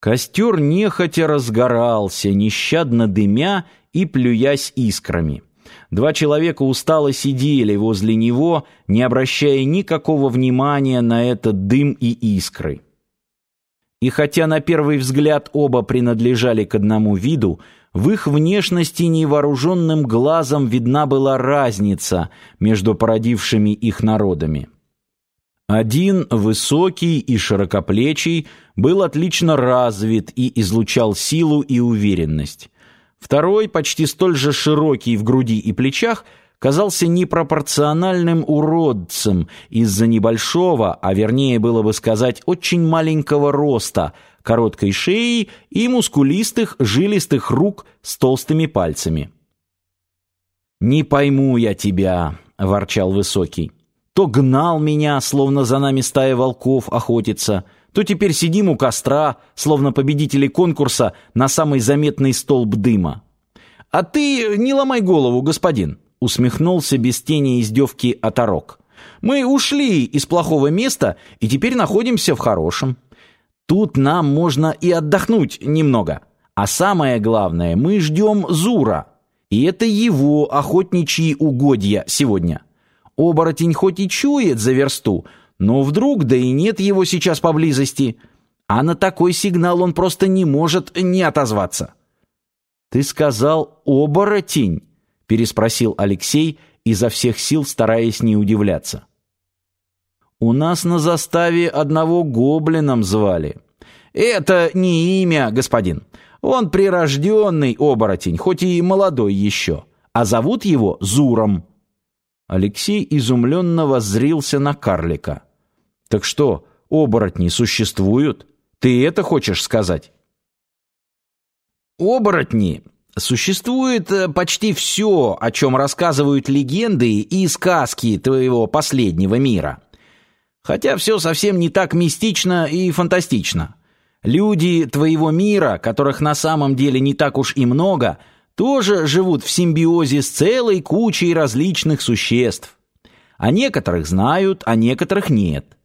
Костер нехотя разгорался, нещадно дымя и плюясь искрами. Два человека устало сидели возле него, не обращая никакого внимания на этот дым и искры. И хотя на первый взгляд оба принадлежали к одному виду, в их внешности невооруженным глазом видна была разница между породившими их народами. Один, высокий и широкоплечий, был отлично развит и излучал силу и уверенность. Второй, почти столь же широкий в груди и плечах, казался непропорциональным уродцем из-за небольшого, а вернее было бы сказать, очень маленького роста, короткой шеи и мускулистых, жилистых рук с толстыми пальцами. «Не пойму я тебя», — ворчал Высокий то гнал меня, словно за нами стая волков охотится, то теперь сидим у костра, словно победители конкурса на самый заметный столб дыма. «А ты не ломай голову, господин», — усмехнулся без тени издевки оторок. «Мы ушли из плохого места и теперь находимся в хорошем. Тут нам можно и отдохнуть немного. А самое главное, мы ждем Зура, и это его охотничьи угодья сегодня». Оборотень хоть и чует за версту, но вдруг, да и нет его сейчас поблизости, а на такой сигнал он просто не может не отозваться. «Ты сказал «оборотень»?» — переспросил Алексей, изо всех сил стараясь не удивляться. «У нас на заставе одного гоблином звали». «Это не имя, господин. Он прирожденный оборотень, хоть и молодой еще, а зовут его Зуром». Алексей изумленно воззрился на карлика. «Так что, оборотни существуют? Ты это хочешь сказать?» «Оборотни Существует э, почти все, о чем рассказывают легенды и сказки твоего последнего мира. Хотя все совсем не так мистично и фантастично. Люди твоего мира, которых на самом деле не так уж и много – тоже живут в симбиозе с целой кучей различных существ. О некоторых знают, а некоторых нет.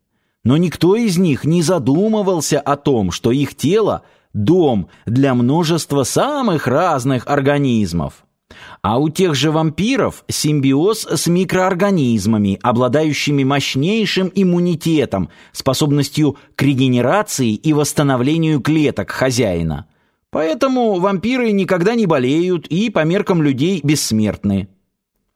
Но никто из них не задумывался о том, что их тело – дом для множества самых разных организмов. А у тех же вампиров симбиоз с микроорганизмами, обладающими мощнейшим иммунитетом, способностью к регенерации и восстановлению клеток хозяина – Поэтому вампиры никогда не болеют и по меркам людей бессмертны.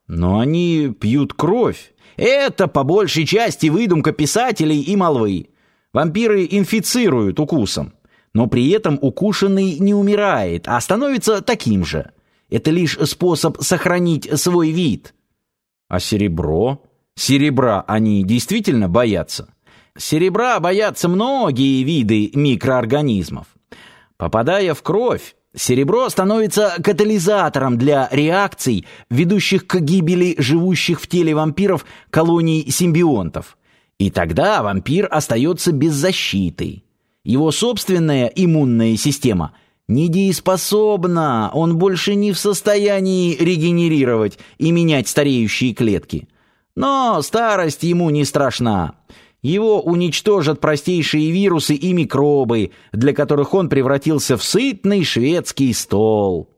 Но они пьют кровь. Это по большей части выдумка писателей и молвы. Вампиры инфицируют укусом, но при этом укушенный не умирает, а становится таким же. Это лишь способ сохранить свой вид. А серебро? Серебра они действительно боятся? Серебра боятся многие виды микроорганизмов. Попадая в кровь, серебро становится катализатором для реакций, ведущих к гибели живущих в теле вампиров колоний симбионтов. И тогда вампир остается без защиты. Его собственная иммунная система недееспособна, он больше не в состоянии регенерировать и менять стареющие клетки. Но старость ему не страшна. Его уничтожат простейшие вирусы и микробы, для которых он превратился в сытный шведский стол.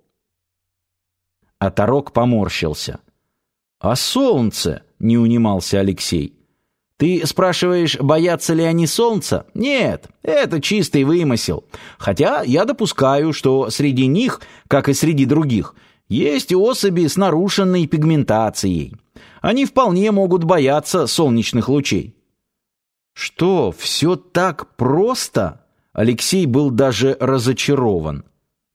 Оторок поморщился. «А солнце?» — не унимался Алексей. «Ты спрашиваешь, боятся ли они солнца? Нет, это чистый вымысел. Хотя я допускаю, что среди них, как и среди других, есть особи с нарушенной пигментацией. Они вполне могут бояться солнечных лучей. Что, все так просто? Алексей был даже разочарован.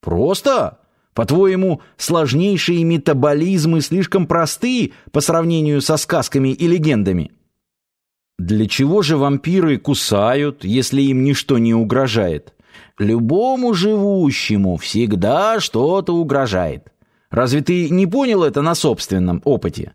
Просто? По-твоему, сложнейшие метаболизмы слишком просты по сравнению со сказками и легендами? Для чего же вампиры кусают, если им ничто не угрожает? Любому живущему всегда что-то угрожает. Разве ты не понял это на собственном опыте?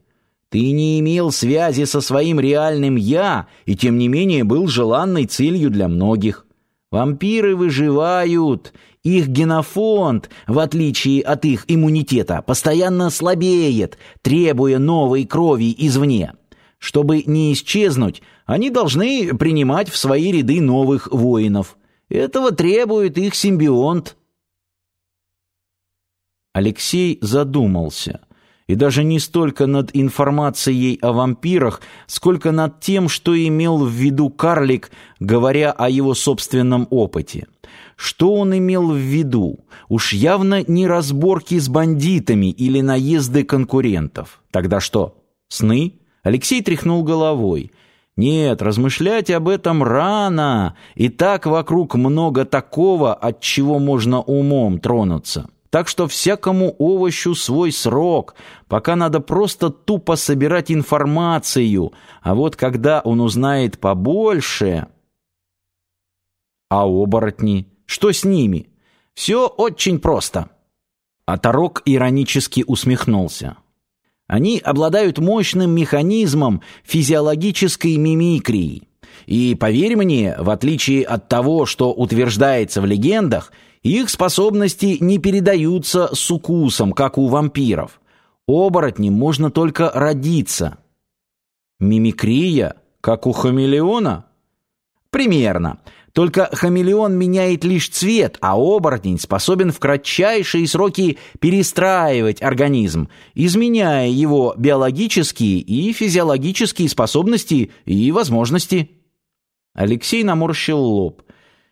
Ты не имел связи со своим реальным «я» и тем не менее был желанной целью для многих. Вампиры выживают, их генофонд, в отличие от их иммунитета, постоянно слабеет, требуя новой крови извне. Чтобы не исчезнуть, они должны принимать в свои ряды новых воинов. Этого требует их симбионт. Алексей задумался и даже не столько над информацией о вампирах, сколько над тем, что имел в виду карлик, говоря о его собственном опыте. Что он имел в виду? Уж явно не разборки с бандитами или наезды конкурентов. Тогда что? Сны? Алексей тряхнул головой. Нет, размышлять об этом рано. И так вокруг много такого, от чего можно умом тронуться. Так что всякому овощу свой срок, пока надо просто тупо собирать информацию, а вот когда он узнает побольше... А оборотни? Что с ними? Все очень просто. Оторок иронически усмехнулся. Они обладают мощным механизмом физиологической мимикрии. И, поверь мне, в отличие от того, что утверждается в легендах, их способности не передаются с укусом, как у вампиров. Оборотнем можно только родиться. Мимикрия, как у хамелеона? Примерно. Только хамелеон меняет лишь цвет, а оборотень способен в кратчайшие сроки перестраивать организм, изменяя его биологические и физиологические способности и возможности. Алексей наморщил лоб.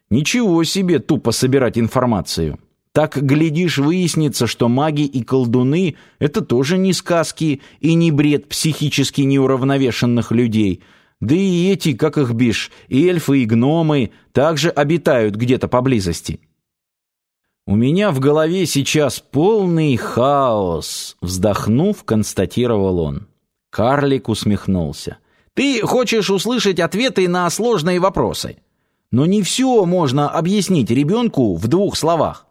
Ничего себе тупо собирать информацию. Так, глядишь, выяснится, что маги и колдуны — это тоже не сказки и не бред психически неуравновешенных людей. Да и эти, как их бишь, эльфы и гномы, также обитают где-то поблизости. «У меня в голове сейчас полный хаос», — вздохнув, констатировал он. Карлик усмехнулся. «Ты хочешь услышать ответы на сложные вопросы?» Но не все можно объяснить ребенку в двух словах.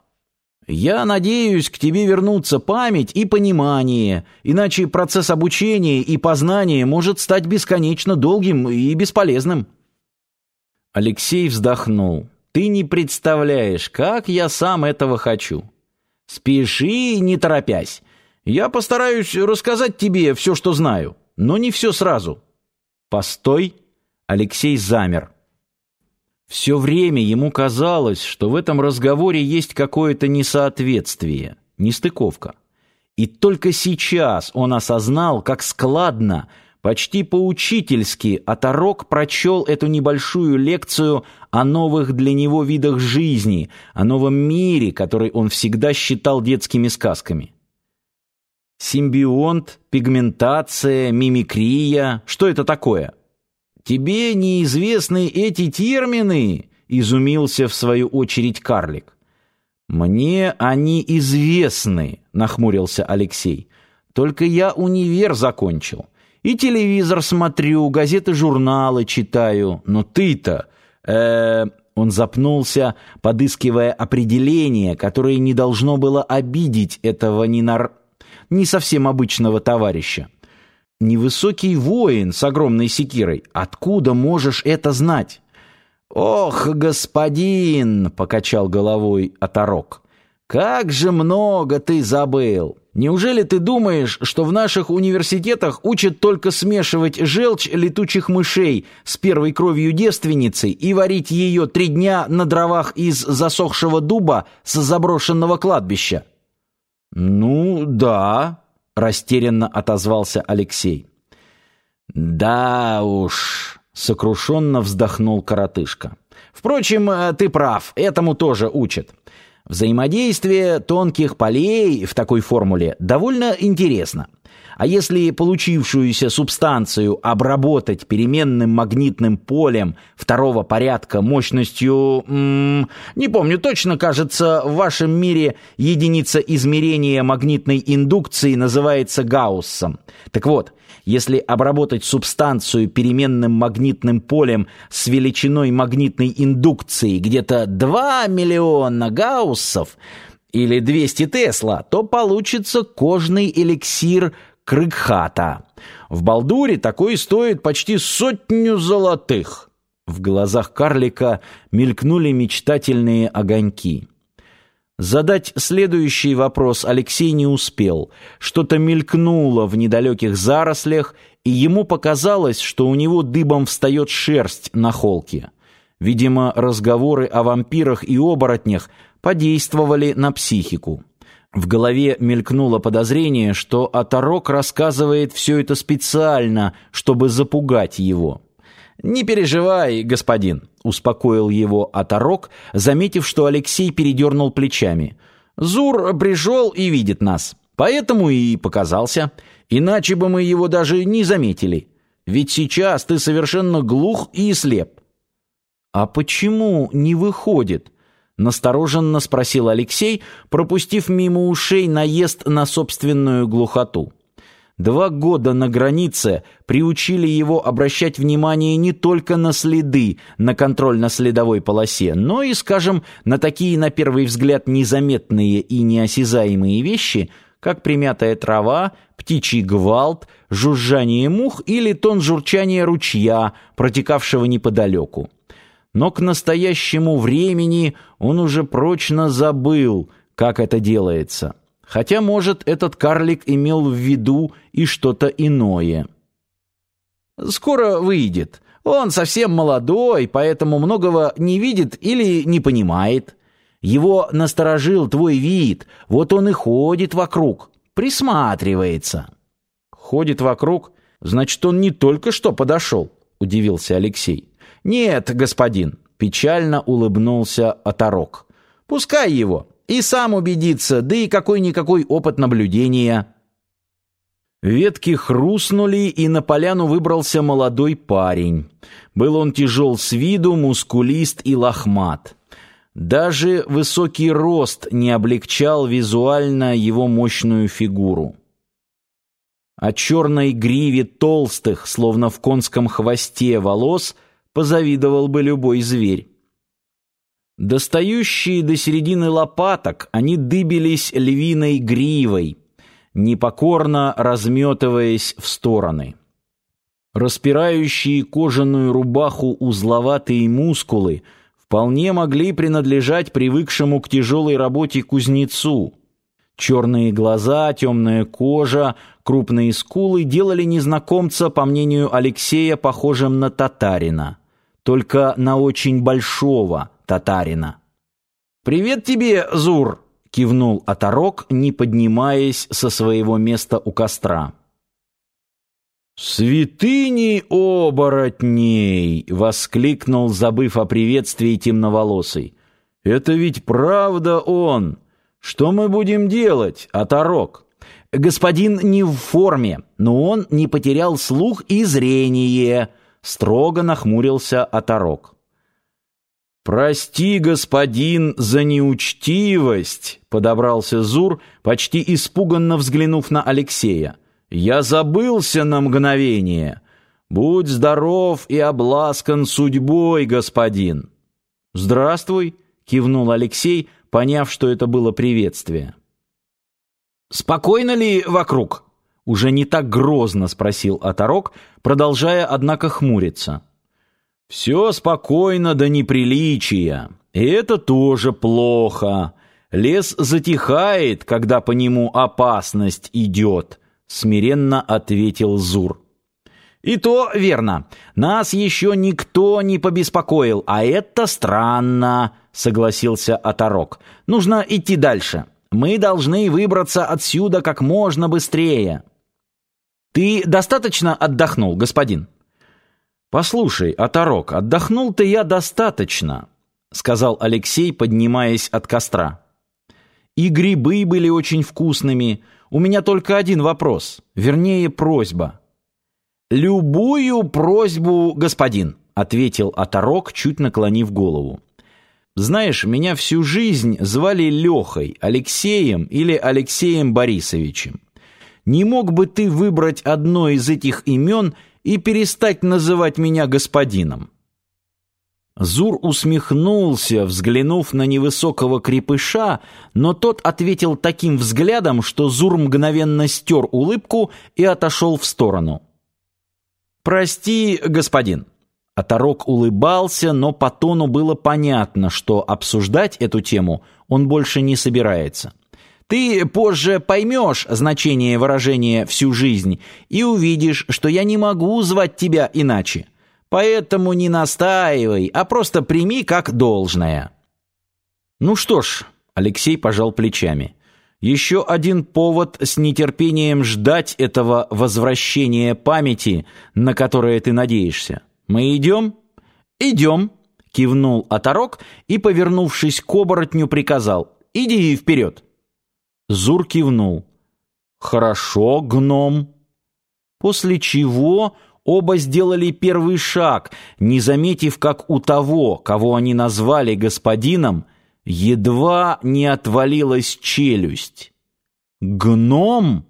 Я надеюсь, к тебе вернутся память и понимание, иначе процесс обучения и познания может стать бесконечно долгим и бесполезным. Алексей вздохнул. Ты не представляешь, как я сам этого хочу. Спеши, не торопясь. Я постараюсь рассказать тебе все, что знаю, но не все сразу. Постой. Алексей замер. Все время ему казалось, что в этом разговоре есть какое-то несоответствие, нестыковка. И только сейчас он осознал, как складно, почти поучительски оторок прочел эту небольшую лекцию о новых для него видах жизни, о новом мире, который он всегда считал детскими сказками. Симбионт, пигментация, мимикрия — что это такое? Тебе неизвестны эти термины?» — изумился в свою очередь карлик. «Мне они известны», — нахмурился Алексей. «Только я универ закончил. И телевизор смотрю, газеты-журналы читаю. Но ты-то...» э Он запнулся, подыскивая определение, которое не должно было обидеть этого ненар... не совсем обычного товарища. Невысокий воин с огромной секирой. Откуда можешь это знать? Ох, господин, покачал головой оторок. Как же много ты забыл. Неужели ты думаешь, что в наших университетах учат только смешивать желчь летучих мышей с первой кровью девственницы и варить ее три дня на дровах из засохшего дуба с заброшенного кладбища? Ну, да, растерянно отозвался Алексей. Да уж, сокрушенно вздохнул коротышка. Впрочем, э, ты прав, этому тоже учат. Взаимодействие тонких полей в такой формуле довольно интересно. А если получившуюся субстанцию обработать переменным магнитным полем второго порядка мощностью, м не помню точно, кажется, в вашем мире единица измерения магнитной индукции называется Гауссом. Так вот, если обработать субстанцию переменным магнитным полем с величиной магнитной индукции где-то 2 миллиона Гауссов или 200 Тесла, то получится кожный эликсир Крыкхата. В Балдуре такой стоит почти сотню золотых. В глазах карлика мелькнули мечтательные огоньки. Задать следующий вопрос Алексей не успел. Что-то мелькнуло в недалеких зарослях, и ему показалось, что у него дыбом встает шерсть на холке. Видимо, разговоры о вампирах и оборотнях подействовали на психику. В голове мелькнуло подозрение, что Оторок рассказывает все это специально, чтобы запугать его. «Не переживай, господин», — успокоил его Оторок, заметив, что Алексей передернул плечами. «Зур пришел и видит нас, поэтому и показался. Иначе бы мы его даже не заметили. Ведь сейчас ты совершенно глух и слеп». «А почему не выходит?» Настороженно спросил Алексей, пропустив мимо ушей наезд на собственную глухоту. Два года на границе приучили его обращать внимание не только на следы на контрольно-следовой полосе, но и, скажем, на такие на первый взгляд незаметные и неосязаемые вещи, как примятая трава, птичий гвалт, жужжание мух или тон журчания ручья, протекавшего неподалеку но к настоящему времени он уже прочно забыл, как это делается. Хотя, может, этот карлик имел в виду и что-то иное. «Скоро выйдет. Он совсем молодой, поэтому многого не видит или не понимает. Его насторожил твой вид, вот он и ходит вокруг, присматривается». «Ходит вокруг? Значит, он не только что подошел», — удивился Алексей. «Нет, господин», — печально улыбнулся Оторок. «Пускай его, и сам убедится, да и какой-никакой опыт наблюдения». Ветки хрустнули, и на поляну выбрался молодой парень. Был он тяжел с виду, мускулист и лохмат. Даже высокий рост не облегчал визуально его мощную фигуру. О черной гриве толстых, словно в конском хвосте волос, позавидовал бы любой зверь. Достающие до середины лопаток, они дыбились львиной гривой, непокорно разметываясь в стороны. Распирающие кожаную рубаху узловатые мускулы вполне могли принадлежать привыкшему к тяжелой работе кузнецу. Черные глаза, темная кожа, крупные скулы делали незнакомца, по мнению Алексея, похожим на татарина только на очень большого татарина. «Привет тебе, Зур!» — кивнул оторок, не поднимаясь со своего места у костра. «Святыни оборотней!» — воскликнул, забыв о приветствии темноволосый. «Это ведь правда он! Что мы будем делать, оторок?» «Господин не в форме, но он не потерял слух и зрение», строго нахмурился оторок. «Прости, господин, за неучтивость!» — подобрался Зур, почти испуганно взглянув на Алексея. «Я забылся на мгновение. Будь здоров и обласкан судьбой, господин!» «Здравствуй!» — кивнул Алексей, поняв, что это было приветствие. «Спокойно ли вокруг?» Уже не так грозно спросил оторок, продолжая, однако, хмуриться. «Все спокойно до неприличия, и это тоже плохо. Лес затихает, когда по нему опасность идет», — смиренно ответил Зур. «И то верно. Нас еще никто не побеспокоил, а это странно», — согласился оторок. «Нужно идти дальше. Мы должны выбраться отсюда как можно быстрее». Ты достаточно отдохнул, господин? Послушай, оторок, отдохнул-то я достаточно, сказал Алексей, поднимаясь от костра. И грибы были очень вкусными. У меня только один вопрос, вернее, просьба. Любую просьбу, господин, ответил оторок, чуть наклонив голову. Знаешь, меня всю жизнь звали Лехой, Алексеем или Алексеем Борисовичем не мог бы ты выбрать одно из этих имен и перестать называть меня господином?» Зур усмехнулся, взглянув на невысокого крепыша, но тот ответил таким взглядом, что Зур мгновенно стер улыбку и отошел в сторону. «Прости, господин». Оторок улыбался, но по тону было понятно, что обсуждать эту тему он больше не собирается. Ты позже поймешь значение выражения «всю жизнь» и увидишь, что я не могу звать тебя иначе. Поэтому не настаивай, а просто прими как должное. Ну что ж, Алексей пожал плечами. Еще один повод с нетерпением ждать этого возвращения памяти, на которое ты надеешься. Мы идем? Идем, кивнул оторок и, повернувшись к оборотню, приказал. Иди вперед. Зур кивнул. Хорошо, гном. После чего оба сделали первый шаг, не заметив, как у того, кого они назвали господином, едва не отвалилась челюсть. Гном